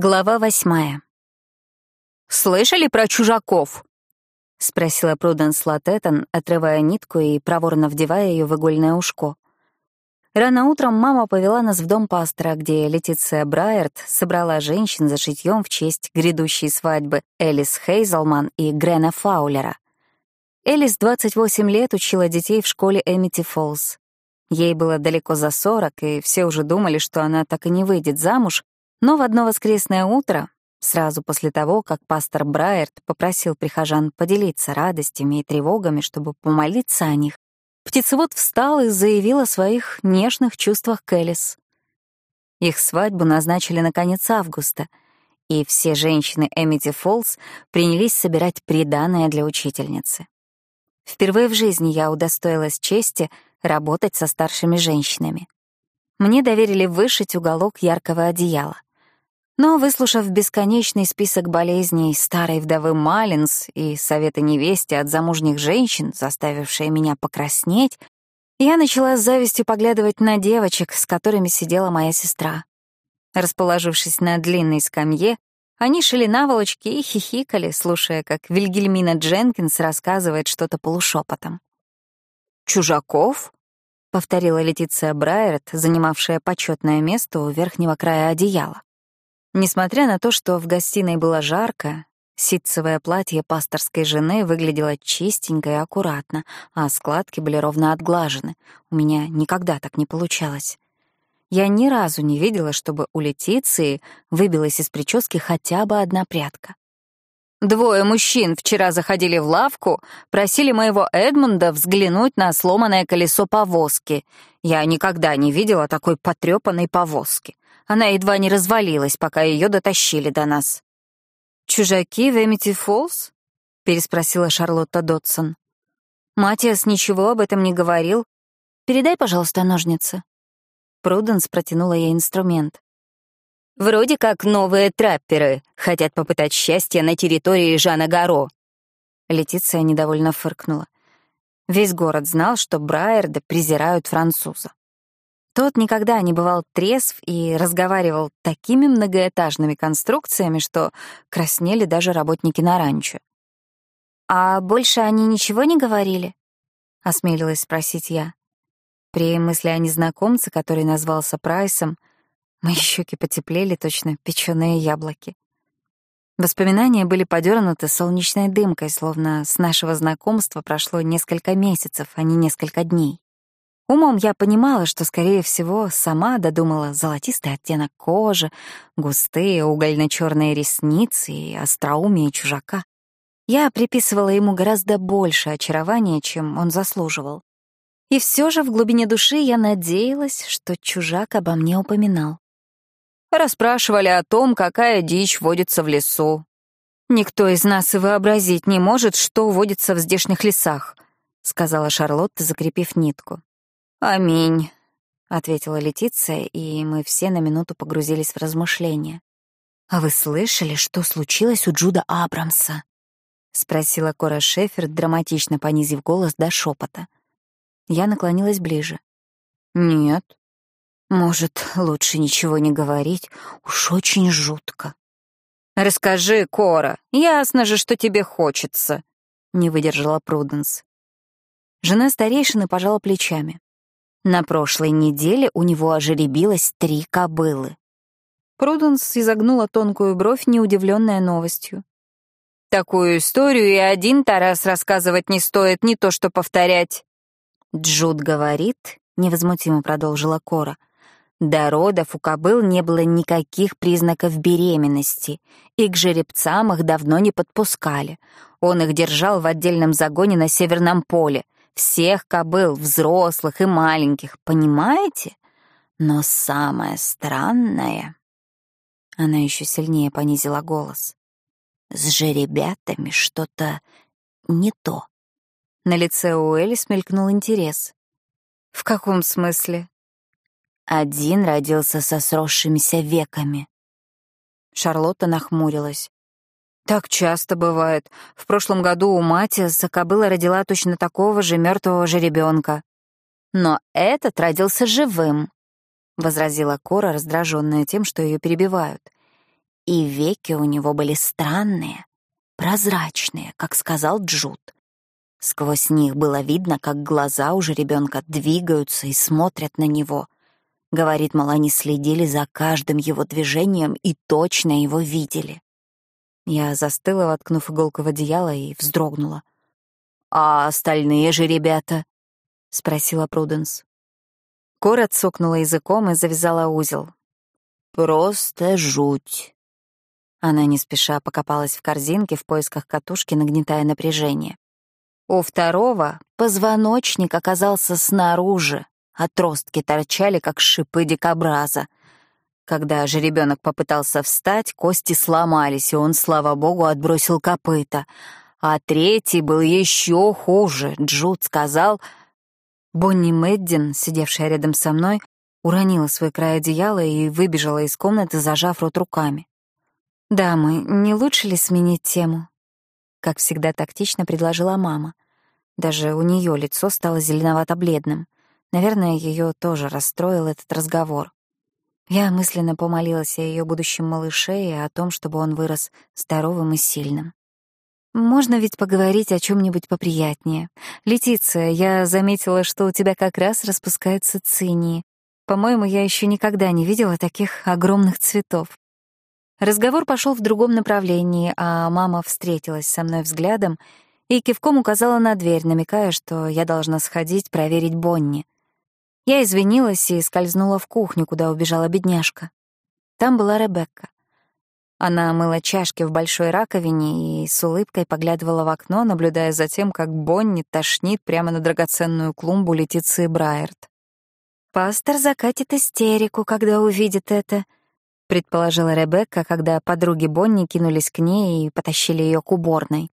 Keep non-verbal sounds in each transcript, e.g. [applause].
Глава восьмая. «Слышали про чужаков?» — спросила Пруденс Латеттон, отрывая нитку и проворно вдевая ее в игольное ушко. Рано утром мама повела нас в дом пастора, где Летиция Брайерт собрала женщин за шитьем в честь грядущей свадьбы Элис Хейзелман и Грена Фаулера. Элис 28 лет учила детей в школе Эмити Фоллс. Ей было далеко за 40, и все уже думали, что она так и не выйдет замуж, но в одно воскресное утро, сразу после того, как пастор Брайерт попросил прихожан поделиться радостями и тревогами, чтобы помолиться о них, птицевод встал и заявил о своих нежных чувствах к. Их свадьбу назначили на конец августа, и все женщины Эмити Фоллс принялись собирать приданое для учительницы. Впервые в жизни я удостоилась чести работать со старшими женщинами. Мне доверили вышить уголок яркого одеяла. Но, выслушав бесконечный список болезней старой вдовы Малинс и советы невесте от замужних женщин, заставившие меня покраснеть, я начала с завистью поглядывать на девочек, с которыми сидела моя сестра. Расположившись на длинной скамье, они шили наволочки и хихикали, слушая, как Вильгельмина Дженкинс рассказывает что-то полушепотом. «Чужаков?» — повторила Летиция Брайерт, занимавшая почетное место у верхнего края одеяла. Несмотря на то, что в гостиной было жарко, ситцевое платье пасторской жены выглядело чистенько и аккуратно, а складки были ровно отглажены. У меня никогда так не получалось. Я ни разу не видела, чтобы у Летиции выбилась из прически хотя бы одна прядка. Двое мужчин вчера заходили в лавку, просили моего Эдмунда взглянуть на сломанное колесо повозки. Я никогда не видела такой потрепанной повозки. Она едва не развалилась, пока ее дотащили до нас. «Чужаки в Эмити Фоллс?» — переспросила Шарлотта Дотсон. «Матиас ничего об этом не говорил. Передай, пожалуйста, ножницы». Пруденс протянула ей инструмент. «Вроде как новые трапперы хотят попытать счастье на территории Жана Гаро». Летиция недовольно фыркнула. Весь город знал, что Брайерда презирают француза. Тот никогда не бывал трезв и разговаривал такими многоэтажными конструкциями, что краснели даже работники на ранчо. «А больше они ничего не говорили?» — осмелилась спросить я. При мысли о незнакомце, который назвался Прайсом, мои щеки потеплели, точно печеные яблоки. Воспоминания были подернуты солнечной дымкой, словно с нашего знакомства прошло несколько месяцев, а не несколько дней. Умом я понимала, что, скорее всего, сама додумала золотистый оттенок кожи, густые угольно-черные ресницы и остроумие чужака. Я приписывала ему гораздо больше очарования, чем он заслуживал. И все же в глубине души я надеялась, что чужак обо мне упоминал. Расспрашивали о том, какая дичь водится в лесу. Никто из нас и вообразить не может, что водится в здешних лесах, сказала Шарлотта, закрепив нитку. «Аминь», — ответила Летиция, и мы все на минуту погрузились в размышления. «А вы слышали, что случилось у Джуда Абрамса?» — спросила Кора Шефер, драматично понизив голос до шепота. Я наклонилась ближе. «Нет». «Может, лучше ничего не говорить? Уж очень жутко». «Расскажи, Кора, ясно же, что тебе хочется», — не выдержала Пруденс. Жена старейшины пожала плечами. На прошлой неделе у него ожеребилось три кобылы. Пруденс изогнула тонкую бровь, неудивленная новостью. «Такую историю и один Тарас рассказывать не стоит, не то что повторять». Джуд говорит, — невозмутимо продолжила Кора, — до родов у кобыл не было никаких признаков беременности, и к жеребцам их давно не подпускали. Он их держал в отдельном загоне на Северном поле — всех кобыл, взрослых и маленьких, понимаете? Но самое странное... Она еще сильнее понизила голос. С жеребятами что-то не то. На лице у Элли смелькнул интерес. «В каком смысле?» Один родился со сросшимися веками. Шарлотта нахмурилась. Так часто бывает. В прошлом году у Матиаса кобыла родила точно такого же мертвого жеребенка. Но этот родился живым, — возразила Кора, раздраженная тем, что ее перебивают. И веки у него были странные, прозрачные, как сказал Джуд. Сквозь них было видно, как глаза уже ребенка двигаются и смотрят на него. Говорит, мол, они следили за каждым его движением и точно его видели. Я застыла, воткнув иголку в одеяло, и вздрогнула. «А остальные же ребята?» — спросила Пруденс. Кора цокнула языком и завязала узел. «Просто жуть». Она не спеша покопалась в корзинке в поисках катушки, нагнетая напряжение. У второго позвоночник оказался снаружи, отростки торчали, как шипы дикобраза. Когда же ребенок попытался встать, кости сломались, и он, слава богу, отбросил копыта. А третий был еще хуже. Джуд сказал... Бонни Мэддин, сидевшая рядом со мной, уронила свой край одеяла и выбежала из комнаты, зажав рот руками. «Дамы, не лучше ли сменить тему?» Как всегда тактично предложила мама. Даже у нее лицо стало зеленовато-бледным. Наверное, ее тоже расстроил этот разговор. Я мысленно помолилась о ее будущем малыше и о том, чтобы он вырос здоровым и сильным. «Можно ведь поговорить о чем нибудь поприятнее. Летиция, я заметила, что у тебя как раз распускаются цинии. По-моему, я еще никогда не видела таких огромных цветов. Разговор пошел в другом направлении, а мама встретилась со мной взглядом и кивком указала на дверь, намекая, что я должна сходить проверить Бонни. Я извинилась и скользнула в кухню, куда убежала бедняжка. Там была Ребекка. Она мыла чашки в большой раковине и с улыбкой поглядывала в окно, наблюдая за тем, как Бонни тошнит прямо на драгоценную клумбу Летиции Брайерт. «Пастор закатит истерику, когда увидит это», предположила Ребекка, когда подруги Бонни кинулись к ней и потащили ее к уборной.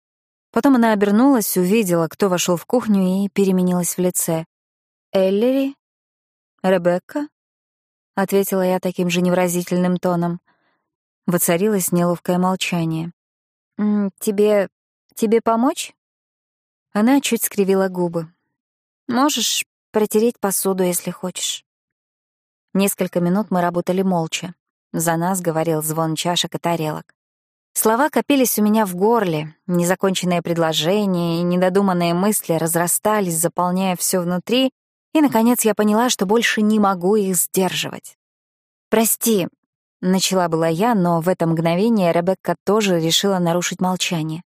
Потом она обернулась, увидела, кто вошел в кухню и переменилась в лице. «Эллери? Ребекка?» — ответила я таким же невразительным тоном. Воцарилось неловкое молчание. «Тебе... тебе помочь?» Она чуть скривила губы. «Можешь протереть посуду, если хочешь». Несколько минут мы работали молча. За нас говорил звон чашек и тарелок. Слова копились у меня в горле, незаконченные предложения и недодуманные мысли разрастались, заполняя все внутри, и, наконец, я поняла, что больше не могу их сдерживать. «Прости», — начала была я, но в это мгновение Ребекка тоже решила нарушить молчание.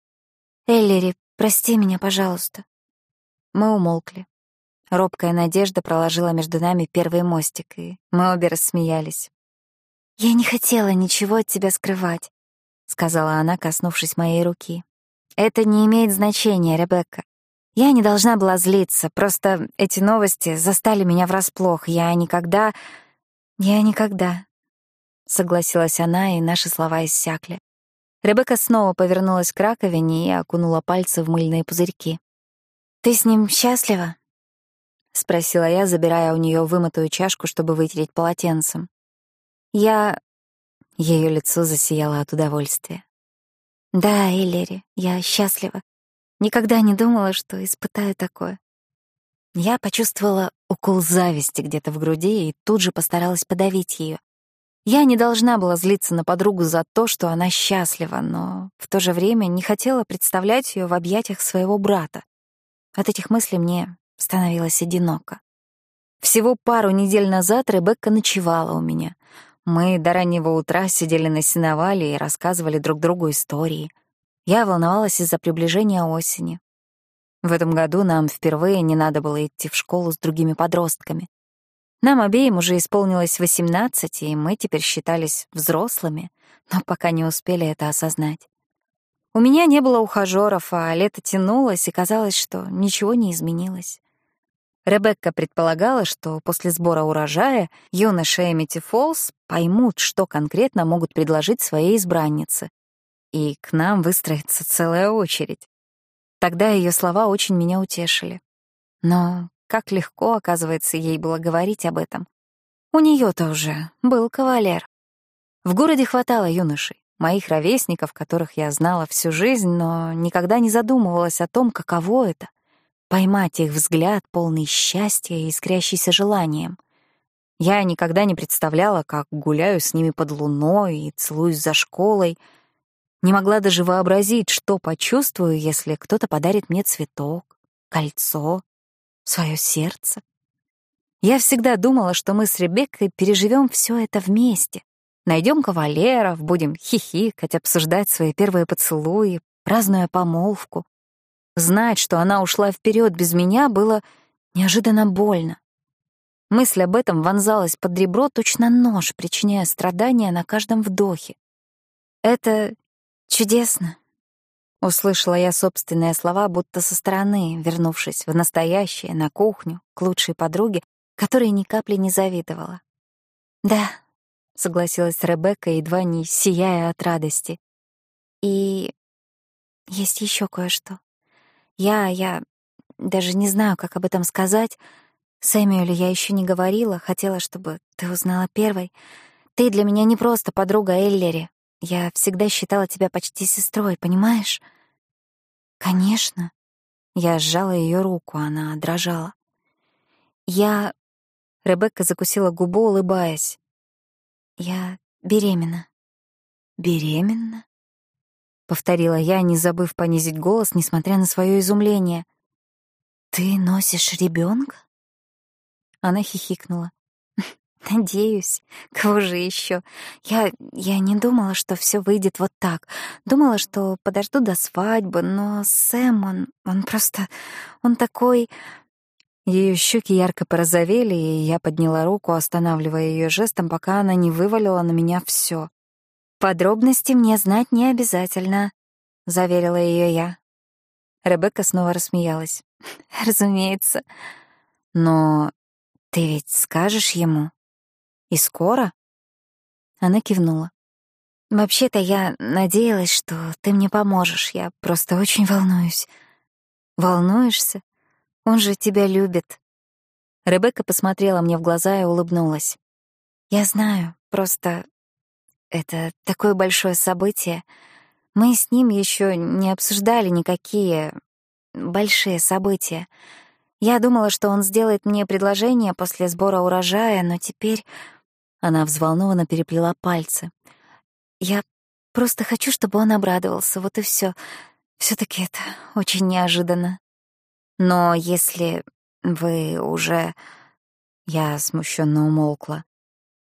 «Эллири, прости меня, пожалуйста». Мы умолкли. Робкая надежда проложила между нами первый мостик, и мы обе рассмеялись. «Я не хотела ничего от тебя скрывать», — сказала она, коснувшись моей руки. «Это не имеет значения, Ребекка. Я не должна была злиться, просто эти новости застали меня врасплох. Я никогда... Я никогда...» Согласилась она, и наши слова иссякли. Ребекка снова повернулась к раковине и окунула пальцы в мыльные пузырьки. «Ты с ним счастлива?» — спросила я, забирая у нее вымытую чашку, чтобы вытереть полотенцем. Я... Ее лицо засияло от удовольствия. Да, Эллери, я счастлива. Никогда не думала, что испытаю такое. Я почувствовала укол зависти где-то в груди и тут же постаралась подавить ее. Я не должна была злиться на подругу за то, что она счастлива, но в то же время не хотела представлять ее в объятиях своего брата. От этих мыслей мне становилось одиноко. Всего пару недель назад Ребекка ночевала у меня. Мы до раннего утра сидели на сеновале и рассказывали друг другу истории. Я волновалась из-за приближения осени. В этом году нам впервые не надо было идти в школу с другими подростками. Нам обеим уже исполнилось 18, и мы теперь считались взрослыми, но пока не успели это осознать. У меня не было ухажёров, а лето тянулось, и казалось, что ничего не изменилось. Ребекка предполагала, что после сбора урожая юноши Эмити Фолс поймут, что конкретно могут предложить своей избраннице. И к нам выстроится целая очередь. Тогда ее слова очень меня утешили. Но как легко, оказывается, ей было говорить об этом. У нее то уже был кавалер. В городе хватало юношей, моих ровесников, которых я знала всю жизнь, но никогда не задумывалась о том, каково это — поймать их взгляд, полный счастья и искрящийся желанием. Я никогда не представляла, как гуляю с ними под луной и целуюсь за школой. Не могла даже вообразить, что почувствую, если кто-то подарит мне цветок, кольцо, свое сердце. Я всегда думала, что мы с Ребеккой переживем все это вместе. Найдем кавалеров, будем хихикать, обсуждать свои первые поцелуи, празднуя помолвку. Знать, что она ушла вперед без меня, было неожиданно больно. Мысль об этом вонзалась под ребро точно нож, причиняя страдания на каждом вдохе. «Это чудесно», — услышала я собственные слова, будто со стороны, вернувшись в настоящее, на кухню, к лучшей подруге, которой ни капли не завидовала. «Да», — согласилась Ребекка, едва не сияя от радости. «И есть еще кое-что. Я, я даже не знаю, как об этом сказать. Сэмюэлю я еще не говорила, хотела, чтобы ты узнала первой. Ты для меня не просто подруга Эллери. Я всегда считала тебя почти сестрой, понимаешь?» «Конечно». Я сжала ее руку, она дрожала. «Я Ребекка закусила губу, улыбаясь. «Я беременна». «Беременна?» — повторила я, не забыв понизить голос, несмотря на свое изумление. «Ты носишь ребенка? Она хихикнула. «Надеюсь. Кого же еще? Я, я не думала, что все выйдет вот так. Думала, что подожду до свадьбы, но Сэм, он, он просто... Он такой... Ее щеки ярко порозовели, и я подняла руку, останавливая ее жестом, пока она не вывалила на меня все. «Подробности мне знать не обязательно», — заверила ее я. Ребекка снова рассмеялась. [laughs] «Разумеется. Но ты ведь скажешь ему? И скоро?» Она кивнула. «Вообще-то я надеялась, что ты мне поможешь. Я просто очень волнуюсь». «Волнуешься?» Он же тебя любит». Ребекка посмотрела мне в глаза и улыбнулась. «Я знаю, просто это такое большое событие. Мы с ним еще не обсуждали никакие большие события. Я думала, что он сделает мне предложение после сбора урожая, но теперь...» Она взволнованно переплела пальцы. «Я просто хочу, чтобы он обрадовался, вот и все. все таки это очень неожиданно». Но если вы уже... Я смущенно умолкла.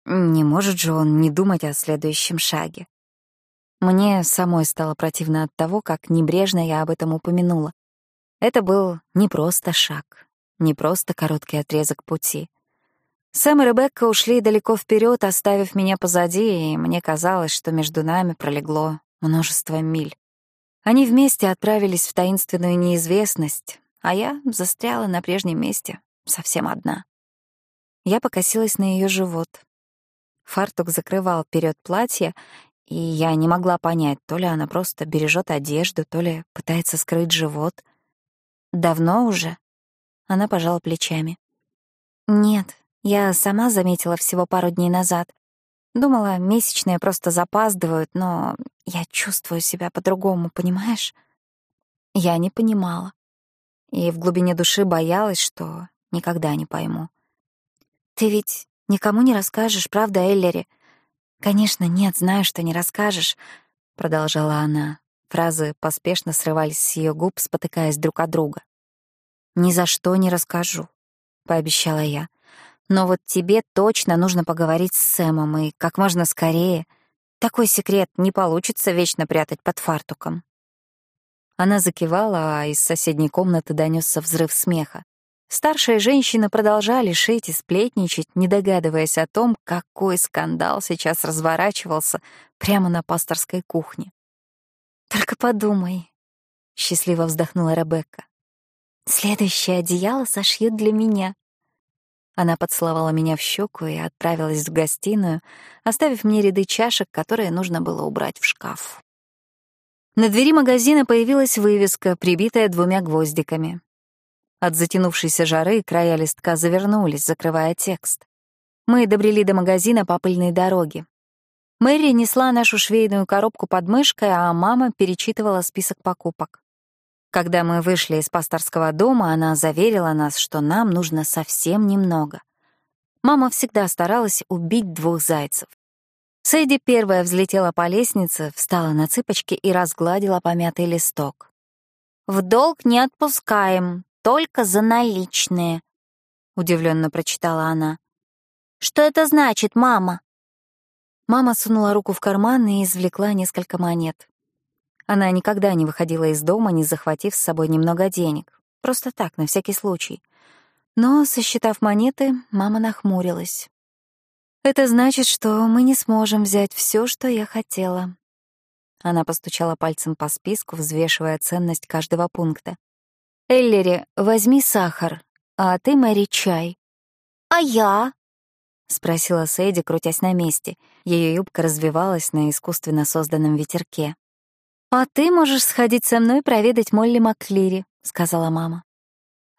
Не может же он не думать о следующем шаге. Мне самой стало противно от того, как небрежно я об этом упомянула. Это был не просто шаг, не просто короткий отрезок пути. Сэм и Ребекка ушли далеко вперед, оставив меня позади, и мне казалось, что между нами пролегло множество миль. Они вместе отправились в таинственную неизвестность, а я застряла на прежнем месте, совсем одна. Я покосилась на ее живот. Фартук закрывал вперед платье, и я не могла понять, то ли она просто бережет одежду, то ли пытается скрыть живот. «Давно уже?» Она пожала плечами. «Нет, я сама заметила всего пару дней назад. Думала, месячные просто запаздывают, но я чувствую себя по-другому, понимаешь?» Я не понимала и в глубине души боялась, что никогда не пойму. «Ты ведь никому не расскажешь, правда, Эллери?» «Конечно, нет, знаю, что не расскажешь», — продолжала она. Фразы поспешно срывались с ее губ, спотыкаясь друг от друга. «Ни за что не расскажу», — пообещала я. «Но вот тебе точно нужно поговорить с Сэмом, и как можно скорее. Такой секрет не получится вечно прятать под фартуком». Она закивала, а из соседней комнаты донесся взрыв смеха. Старшие женщины продолжали шить и сплетничать, не догадываясь о том, какой скандал сейчас разворачивался прямо на пасторской кухне. «Только подумай», — счастливо вздохнула Ребекка. «Следующее одеяло сошьют для меня». Она поцеловала меня в щеку и отправилась в гостиную, оставив мне ряды чашек, которые нужно было убрать в шкаф. На двери магазина появилась вывеска, прибитая двумя гвоздиками. От затянувшейся жары края листка завернулись, закрывая текст. Мы добрели до магазина по пыльной дороге. Мэри несла нашу швейную коробку под мышкой, а мама перечитывала список покупок. Когда мы вышли из пасторского дома, она заверила нас, что нам нужно совсем немного. Мама всегда старалась убить двух зайцев. Сэйди первая взлетела по лестнице, встала на цыпочки и разгладила помятый листок. «В долг не отпускаем, только за наличные», — удивленно прочитала она. «Что это значит, мама?» Мама сунула руку в карман и извлекла несколько монет. Она никогда не выходила из дома, не захватив с собой немного денег. Просто так, на всякий случай. Но, сосчитав монеты, мама нахмурилась. «Это значит, что мы не сможем взять все, что я хотела». Она постучала пальцем по списку, взвешивая ценность каждого пункта. «Эллери, возьми сахар, а ты, Мэри, чай». «А я?» — спросила Сэйди, крутясь на месте. Ее юбка развивалась на искусственно созданном ветерке. «А ты можешь сходить со мной проведать Молли Макклири», — сказала мама.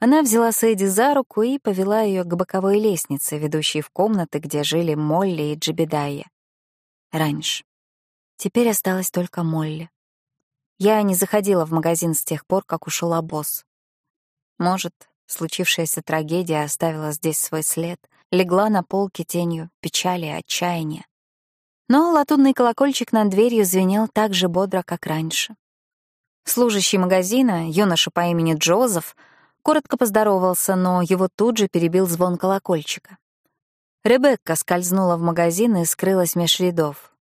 Она взяла Сэйди за руку и повела ее к боковой лестнице, ведущей в комнаты, где жили Молли и Джебедайя. Раньше. Теперь осталась только Молли. Я не заходила в магазин с тех пор, как ушел босс. Может, случившаяся трагедия оставила здесь свой след — легла на полке тенью печали и отчаяния. Но латунный колокольчик над дверью звенел так же бодро, как раньше. Служащий магазина, юноша по имени Джозеф, коротко поздоровался, но его тут же перебил звон колокольчика. Ребекка скользнула в магазин и скрылась меж рядов.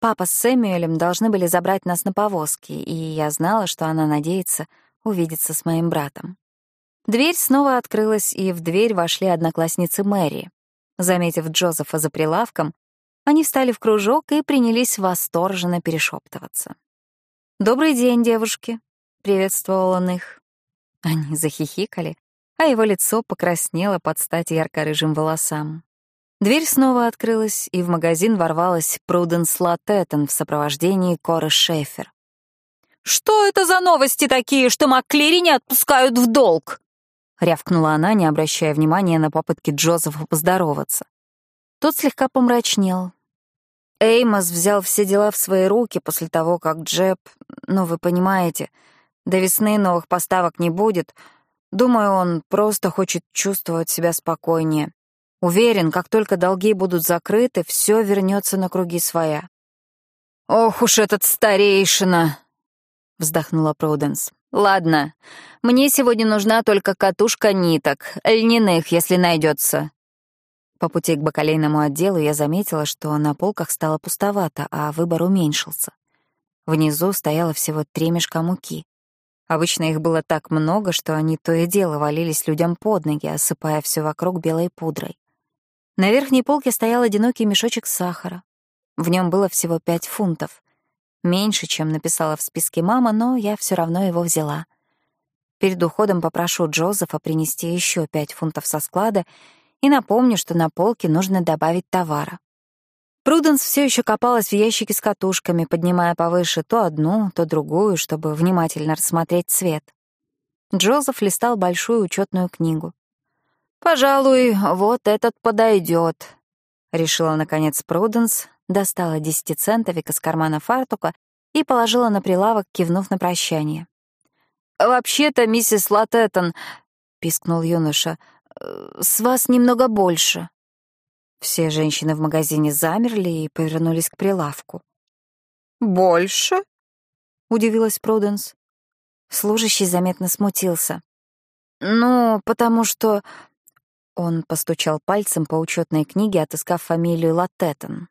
Папа с Сэмюэлем должны были забрать нас на повозке, и я знала, что она надеется увидеться с моим братом. Дверь снова открылась, и в дверь вошли одноклассницы Мэри. Заметив Джозефа за прилавком, они встали в кружок и принялись восторженно перешептываться. «Добрый день, девушки!» — приветствовал он их. Они захихикали, а его лицо покраснело под стать ярко-рыжим волосам. Дверь снова открылась, и в магазин ворвалась Пруденс Латеттон в сопровождении Коры Шефер. «Что это за новости такие, что Маклири не отпускают в долг?» — рявкнула она, не обращая внимания на попытки Джозефа поздороваться. Тот слегка помрачнел. Эймос взял все дела в свои руки после того, как Джеб... Ну, вы понимаете, до весны новых поставок не будет. Думаю, он просто хочет чувствовать себя спокойнее. Уверен, как только долги будут закрыты, все вернется на круги своя. «Ох уж этот старейшина!» — вздохнула Пруденс. Ладно, мне сегодня нужна только катушка ниток, льняных, если найдется. По пути к бакалейному отделу я заметила, что на полках стало пустовато, а выбор уменьшился. Внизу стояло всего три мешка муки. Обычно их было так много, что они то и дело валились людям под ноги, осыпая все вокруг белой пудрой. На верхней полке стоял одинокий мешочек сахара. В нем было всего пять фунтов. Меньше, чем написала в списке мама, но я все равно его взяла. Перед уходом попрошу Джозефа принести еще пять фунтов со склада и напомню, что на полке нужно добавить товара. Пруденс все еще копалась в ящике с катушками, поднимая повыше то одну, то другую, чтобы внимательно рассмотреть цвет. Джозеф листал большую учетную книгу. «Пожалуй, вот этот подойдет», — решила, наконец, Пруденс, достала десятицентовик из кармана фартука и положила на прилавок, кивнув на прощание. «Вообще-то, миссис Латеттон», — пискнул юноша, — «с вас немного больше». Все женщины в магазине замерли и повернулись к прилавку. «Больше?» — удивилась Пруденс. Служащий заметно смутился. «Ну, потому что...» Он постучал пальцем по учетной книге, отыскав фамилию Латеттон.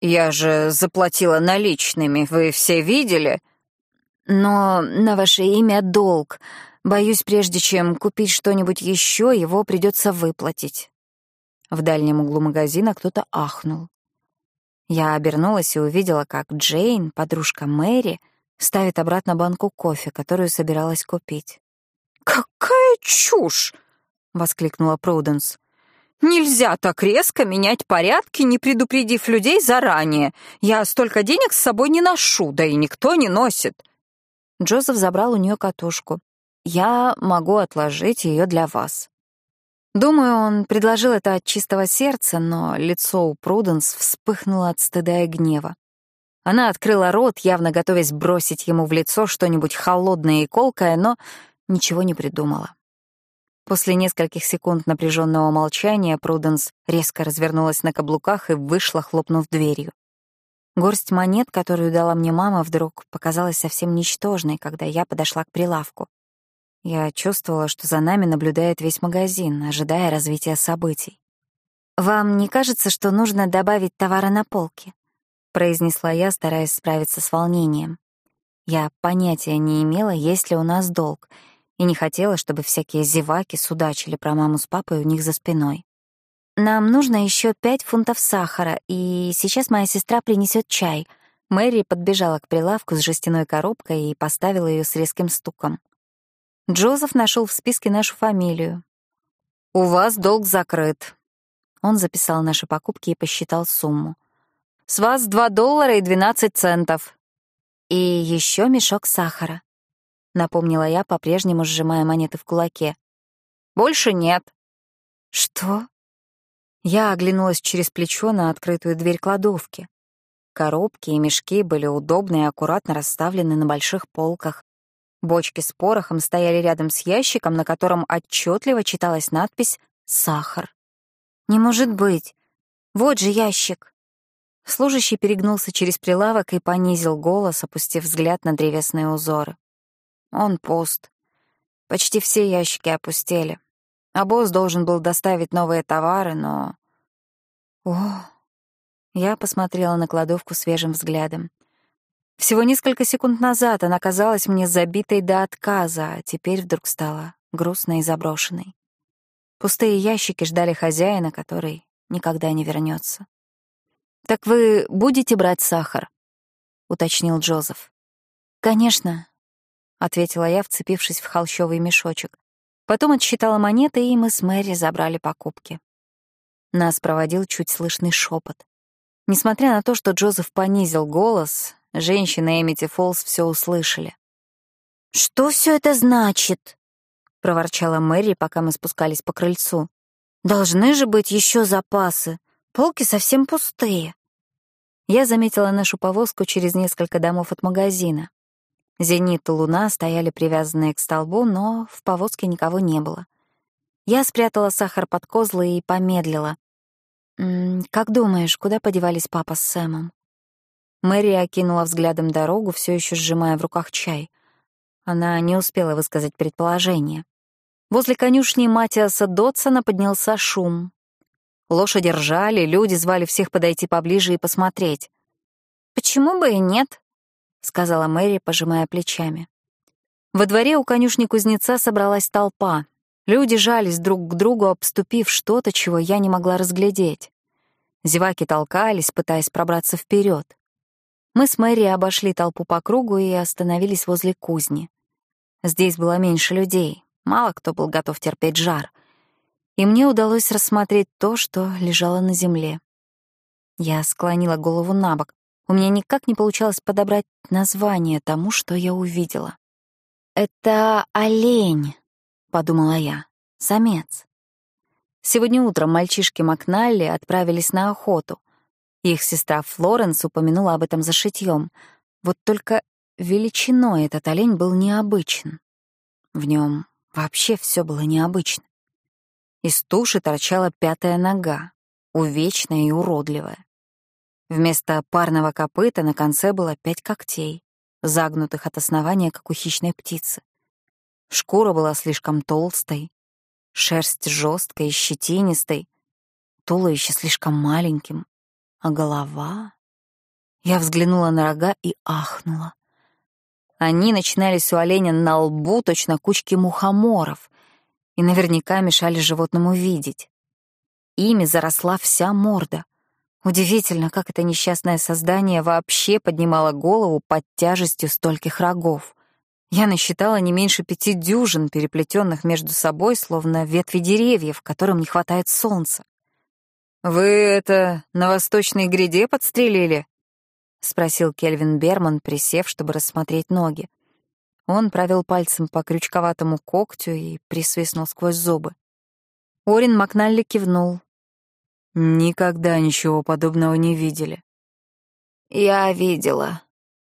«Я же заплатила наличными, вы все видели?» «Но на ваше имя долг. Боюсь, прежде чем купить что-нибудь еще, его придется выплатить». В дальнем углу магазина кто-то ахнул. Я обернулась и увидела, как Джейн, подружка Мэри, ставит обратно банку кофе, которую собиралась купить. «Какая чушь!» — воскликнула Пруденс. Нельзя так резко менять порядки, не предупредив людей заранее. Я столько денег с собой не ношу, да и никто не носит. Джозеф забрал у нее катушку. Я могу отложить ее для вас. Думаю, он предложил это от чистого сердца, но лицо у Пруденс вспыхнуло от стыда и гнева. Она открыла рот, явно готовясь бросить ему в лицо что-нибудь холодное и колкое, но ничего не придумала. После нескольких секунд напряженного молчания Пруденс резко развернулась на каблуках и вышла, хлопнув дверью. Горсть монет, которую дала мне мама, вдруг показалась совсем ничтожной, когда я подошла к прилавку. Я чувствовала, что за нами наблюдает весь магазин, ожидая развития событий. «Вам не кажется, что нужно добавить товара на полке?» — произнесла я, стараясь справиться с волнением. Я понятия не имела, есть ли у нас долг, и не хотела, чтобы всякие зеваки судачили про маму с папой у них за спиной. «Нам нужно еще пять фунтов сахара, и сейчас моя сестра принесет чай». Мэри подбежала к прилавку с жестяной коробкой и поставила ее с резким стуком. Джозеф нашел в списке нашу фамилию. «У вас долг закрыт». Он записал наши покупки и посчитал сумму. «С вас два доллара и двенадцать центов». «И еще мешок сахара», — напомнила я, по-прежнему сжимая монеты в кулаке. «Больше нет». «Что?» Я оглянулась через плечо на открытую дверь кладовки. Коробки и мешки были удобно и аккуратно расставлены на больших полках. Бочки с порохом стояли рядом с ящиком, на котором отчетливо читалась надпись «Сахар». «Не может быть! Вот же ящик!» Служащий перегнулся через прилавок и понизил голос, опустив взгляд на древесные узоры. Он пуст. Почти все ящики опустели. А босс должен был доставить новые товары, но... О! Я посмотрела на кладовку свежим взглядом. Всего несколько секунд назад она казалась мне забитой до отказа, а теперь вдруг стала грустной и заброшенной. Пустые ящики ждали хозяина, который никогда не вернется. «Так вы будете брать сахар?» — уточнил Джозеф. «Конечно», — ответила я, вцепившись в холщовый мешочек. Потом отсчитала монеты, и мы с Мэри забрали покупки. Нас проводил чуть слышный шепот. Несмотря на то, что Джозеф понизил голос, женщины Эмити Фолс все услышали. «Что все это значит?» — проворчала Мэри, пока мы спускались по крыльцу. «Должны же быть еще запасы. Полки совсем пустые». Я заметила нашу повозку через несколько домов от магазина. Зенит и луна стояли привязанные к столбу, но в повозке никого не было. Я спрятала сахар под козлы и помедлила. «М -м, «Как думаешь, куда подевались папа с Сэмом?» Мэри окинула взглядом дорогу, все еще сжимая в руках чай. Она не успела высказать предположение. Возле конюшни Матиаса Дотсона поднялся шум. Лошади ржали, люди звали всех подойти поближе и посмотреть. «Почему бы и нет?» — сказала Мэри, пожимая плечами. Во дворе у конюшни кузнеца собралась толпа. Люди жались друг к другу, обступив что-то, чего я не могла разглядеть. Зеваки толкались, пытаясь пробраться вперед. Мы с Мэри обошли толпу по кругу и остановились возле кузни. Здесь было меньше людей, мало кто был готов терпеть жар. И мне удалось рассмотреть то, что лежало на земле. Я склонила голову на бок, у меня никак не получалось подобрать название тому, что я увидела. «Это олень», — подумала я, — «самец». Сегодня утром мальчишки Макналли отправились на охоту. Их сестра Флоренс упомянула об этом за шитьем. Вот только величиной этот олень был необычен. В нем вообще все было необычно. Из туши торчала пятая нога, увечная и уродливая. Вместо парного копыта на конце было пять когтей, загнутых от основания, как у хищной птицы. Шкура была слишком толстой, шерсть жесткой и щетинистой, туловище слишком маленьким, а голова... Я взглянула на рога и ахнула. Они начинались у оленя на лбу, точно кучки мухоморов, и наверняка мешали животному видеть. Ими заросла вся морда. Удивительно, как это несчастное создание вообще поднимало голову под тяжестью стольких рогов. Я насчитала не меньше пяти дюжин, переплетенных между собой, словно ветви деревьев, которым не хватает солнца. «Вы это на восточной гряде подстрелили?» — спросил Кельвин Берман, присев, чтобы рассмотреть ноги. Он провел пальцем по крючковатому когтю и присвистнул сквозь зубы. Орин Макналли кивнул, Никогда ничего подобного не видели. «Я видела»,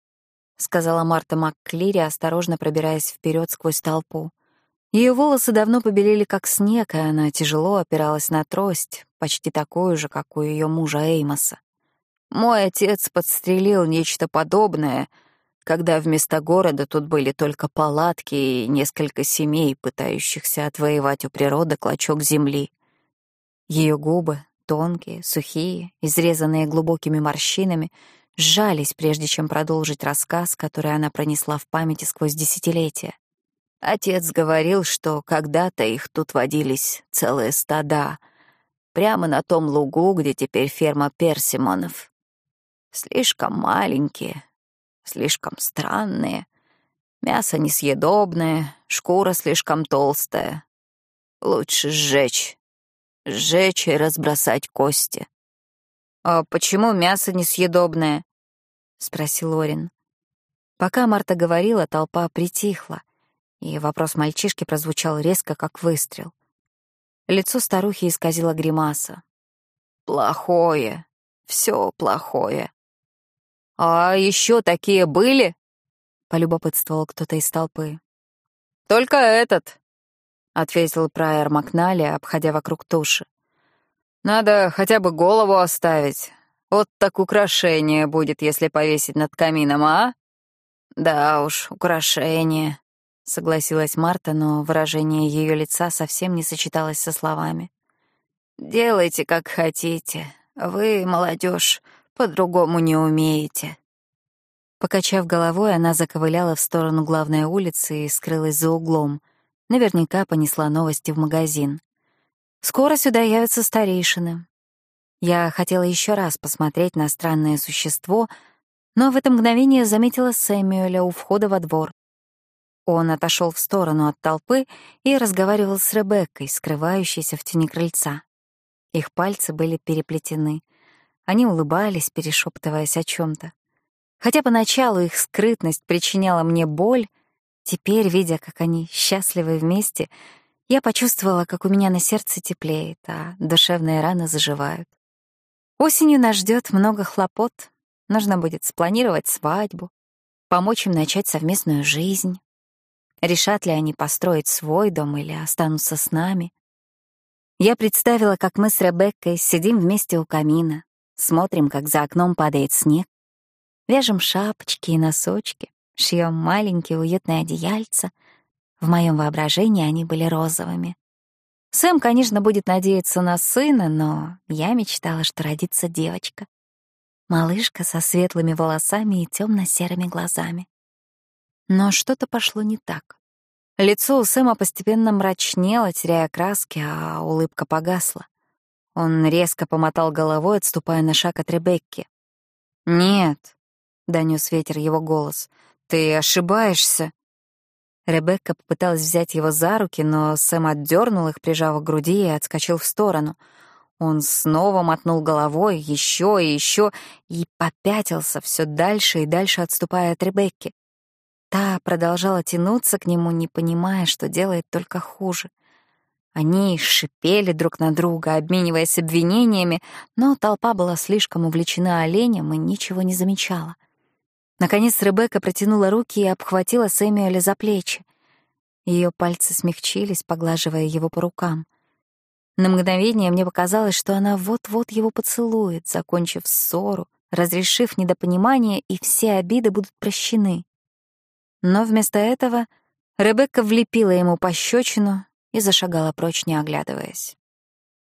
— сказала Марта МакКлири, осторожно пробираясь вперед сквозь толпу. Ее волосы давно побелели, как снег, и она тяжело опиралась на трость, почти такую же, как у ее мужа Эймоса. Мой отец подстрелил нечто подобное, когда вместо города тут были только палатки и несколько семей, пытающихся отвоевать у природы клочок земли. Ее губы, тонкие, сухие, изрезанные глубокими морщинами, сжались, прежде чем продолжить рассказ, который она пронесла в памяти сквозь десятилетия. Отец говорил, что когда-то их тут водились целые стада, прямо на том лугу, где теперь ферма Персимонов. Слишком маленькие, слишком странные, мясо несъедобное, шкура слишком толстая. Лучше сжечь, сжечь и разбросать кости. «А почему мясо несъедобное?» — спросил Орин. Пока Марта говорила, толпа притихла, и вопрос мальчишки прозвучал резко, как выстрел. Лицо старухи исказило гримаса. «Плохое, все плохое». «А еще такие были?» — полюбопытствовал кто-то из толпы. «Только этот», — ответил Прайер Макнали, обходя вокруг туши. Надо хотя бы голову оставить. Вот так украшение будет, если повесить над камином, а? Да уж, украшение, согласилась Марта, но выражение ее лица совсем не сочеталось со словами. Делайте, как хотите. Вы, молодежь, по-другому не умеете. Покачав головой, она заковыляла в сторону главной улицы и скрылась за углом. Наверняка понесла новости в магазин. Скоро сюда явятся старейшины. Я хотела еще раз посмотреть на странное существо, но в это мгновение заметила Сэмюэля у входа во двор. Он отошел в сторону от толпы и разговаривал с Ребеккой, скрывающейся в тени крыльца. Их пальцы были переплетены. Они улыбались, перешептываясь о чем то Хотя поначалу их скрытность причиняла мне боль, теперь, видя, как они счастливы вместе, я почувствовала, как у меня на сердце теплеет, а душевные раны заживают. Осенью нас ждет много хлопот. Нужно будет спланировать свадьбу, помочь им начать совместную жизнь. Решат ли они построить свой дом или останутся с нами? Я представила, как мы с Ребеккой сидим вместе у камина, смотрим, как за окном падает снег, вяжем шапочки и носочки, шьем маленькие уютные одеяльца — в моем воображении они были розовыми. Сэм, конечно, будет надеяться на сына, но я мечтала, что родится девочка. Малышка со светлыми волосами и темно-серыми глазами. Но что-то пошло не так. Лицо у Сэма постепенно мрачнело, теряя краски, а улыбка погасла. Он резко помотал головой, отступая на шаг от Ребекки. «Нет», — донёс ветер его голос, — «ты ошибаешься». Ребекка попыталась взять его за руки, но Сэм отдернул их, прижав к груди, и отскочил в сторону. Он снова мотнул головой, еще и еще, и попятился все дальше и дальше, отступая от Ребекки. Та продолжала тянуться к нему, не понимая, что делает только хуже. Они шипели друг на друга, обмениваясь обвинениями, но толпа была слишком увлечена оленем и ничего не замечала. Наконец Ребекка протянула руки и обхватила Сэмюэля за плечи. Ее пальцы смягчились, поглаживая его по рукам. На мгновение мне показалось, что она вот-вот его поцелует, закончив ссору, разрешив недопонимание, и все обиды будут прощены. Но вместо этого Ребекка влепила ему пощечину и зашагала прочь, не оглядываясь.